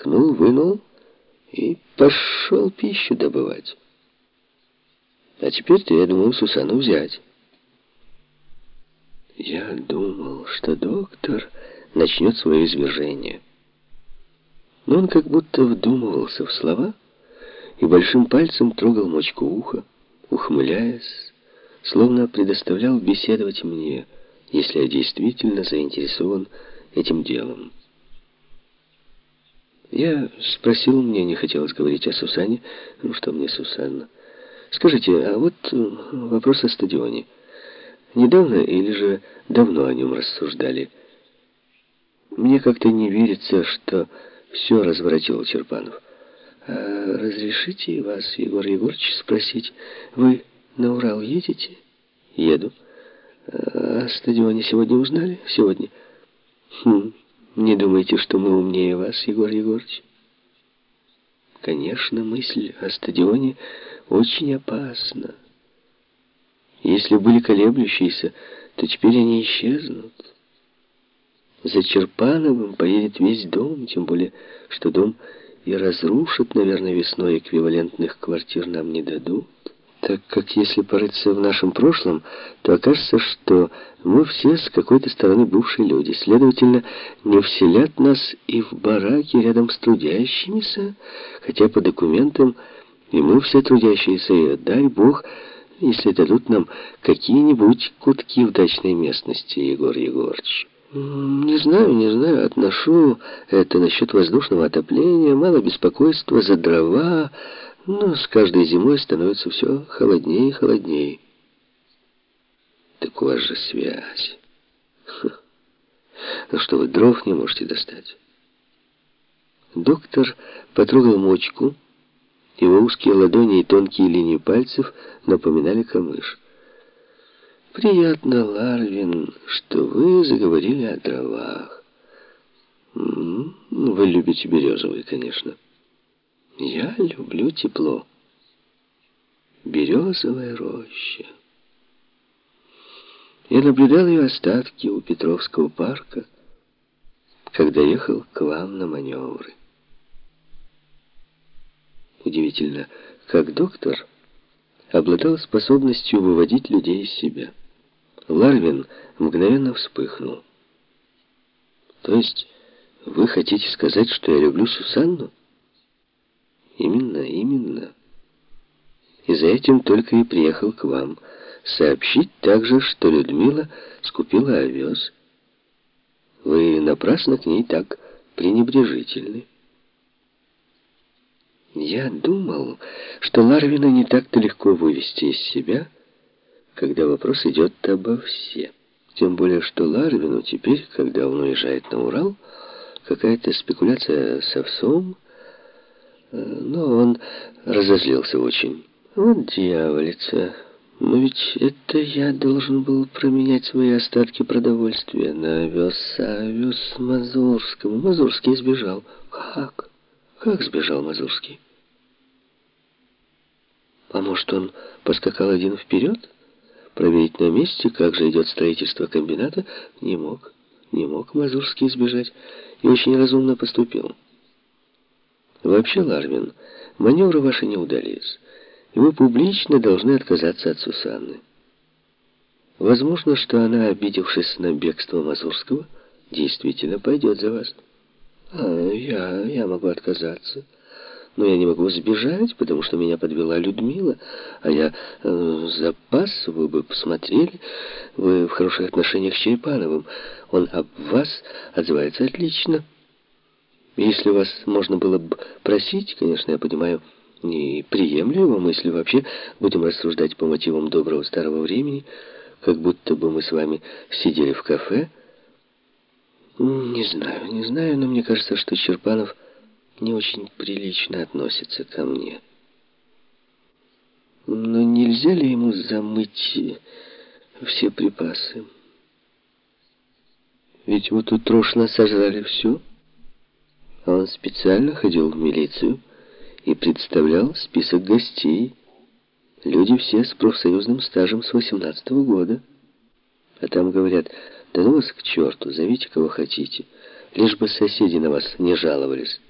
ткнул, вынул и пошел пищу добывать. А теперь-то я думал Сусану взять. Я думал, что доктор начнет свое извержение. Но он как будто вдумывался в слова и большим пальцем трогал мочку уха, ухмыляясь, словно предоставлял беседовать мне, если я действительно заинтересован этим делом. Я спросил, мне не хотелось говорить о Сусане, ну что мне Сусанна. Скажите, а вот э, вопрос о стадионе. Недавно или же давно о нем рассуждали? Мне как-то не верится, что все разворотил Черпанов. А разрешите вас, Егор Егорович, спросить, вы на Урал едете? Еду. А о стадионе сегодня узнали? Сегодня. Хм, не думайте, что мы умнее вас, Егор Егорович? Конечно, мысль о стадионе очень опасна. Если были колеблющиеся, то теперь они исчезнут. За Черпановым поедет весь дом, тем более, что дом и разрушат, наверное, весной эквивалентных квартир нам не дадут. Так как если порыться в нашем прошлом, то окажется, что мы все с какой-то стороны бывшие люди. Следовательно, не вселят нас и в бараки рядом с трудящимися, хотя по документам и мы все трудящиеся, и дай Бог, если дадут нам какие-нибудь кутки в дачной местности, Егор Егорович. Не знаю, не знаю, отношу это насчет воздушного отопления, мало беспокойства за дрова, но с каждой зимой становится все холоднее и холоднее. Так у вас же связь. Ну что вы дров не можете достать? Доктор потрогал мочку, его узкие ладони и тонкие линии пальцев напоминали камыш. «Приятно, Ларвин, что вы заговорили о дровах. Вы любите березовые, конечно. Я люблю тепло. Березовая роща. Я наблюдал ее остатки у Петровского парка, когда ехал к вам на маневры. Удивительно, как доктор обладал способностью выводить людей из себя. Ларвин мгновенно вспыхнул. «То есть вы хотите сказать, что я люблю Сусанну?» «Именно, именно. И за этим только и приехал к вам. Сообщить также, что Людмила скупила овес. Вы напрасно к ней так пренебрежительны». Я думал, что Ларвина не так-то легко вывести из себя, когда вопрос идет обо все. Тем более, что Ларвину теперь, когда он уезжает на Урал, какая-то спекуляция с овсом, но он разозлился очень. Вот дьяволица, но ведь это я должен был променять свои остатки продовольствия на овес, а овес Мазурскому. Мазурский сбежал. Как? Как сбежал Мазурский? А может, он поскакал один вперед? Проверить на месте, как же идет строительство комбината, не мог. Не мог Мазурский избежать и очень разумно поступил. Вообще, Ларвин, маневры ваши не удались, и вы публично должны отказаться от Сусанны. Возможно, что она, обидевшись на бегство Мазурского, действительно пойдет за вас. А, я, я могу отказаться. Но я не могу сбежать, потому что меня подвела Людмила. А я э, запас, вы бы посмотрели. Вы в хороших отношениях с Черепановым. Он об вас отзывается отлично. Если вас можно было бы просить, конечно, я понимаю, не приемлю его мысли вообще. Будем рассуждать по мотивам доброго старого времени, как будто бы мы с вами сидели в кафе, не знаю, не знаю, но мне кажется, что Черпанов не очень прилично относится ко мне. Но нельзя ли ему замыть все припасы? Ведь вот утрошно сожрали все, он специально ходил в милицию и представлял список гостей. Люди все с профсоюзным стажем с 18 -го года. А там говорят... Да ну вас к черту, зовите кого хотите, лишь бы соседи на вас не жаловались.